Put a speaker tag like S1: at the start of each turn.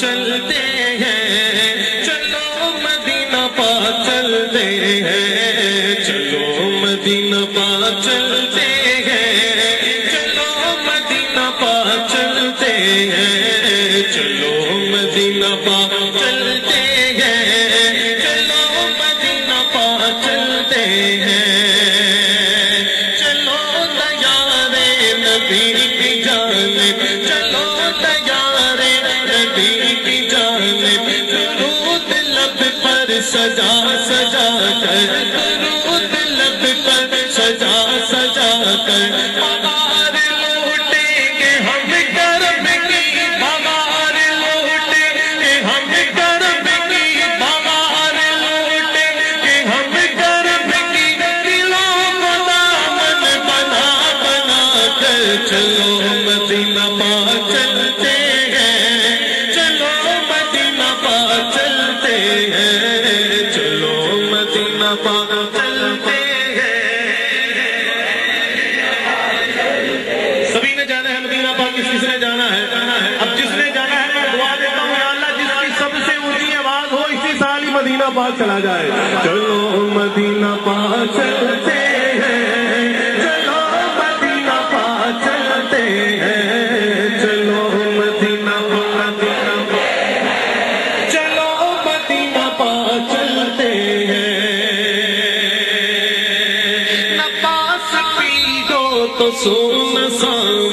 S1: چلتے ہیں۔ چلو مدینہ پا چلتے ہیں۔ چلو مدینہ پا چلتے ہیں۔ چلو مدینہ پا چلتے ہیں۔ چلو مدینہ پا سجا سجا کر۔ درود لب پر سجا سجا کر۔ بہار لوٹیں گے ہم کرم کی بہار لوٹیں گے ہم کرم کی لوٹیں گے ہم کرم کی دلوں کو دامن بنا بنا کر چلتے ہیں سبھی نے جانا ہے مدینہ پاک، کس کس نے جانا ہے؟ اب جس نے جانا ہے، میں دعا دیتا ہوں اللہ، جس کی سب سے اونچی آواز ہو، اسی سال ہی مدینہ پاک چلا جائے۔ چلو۔ قصور نساون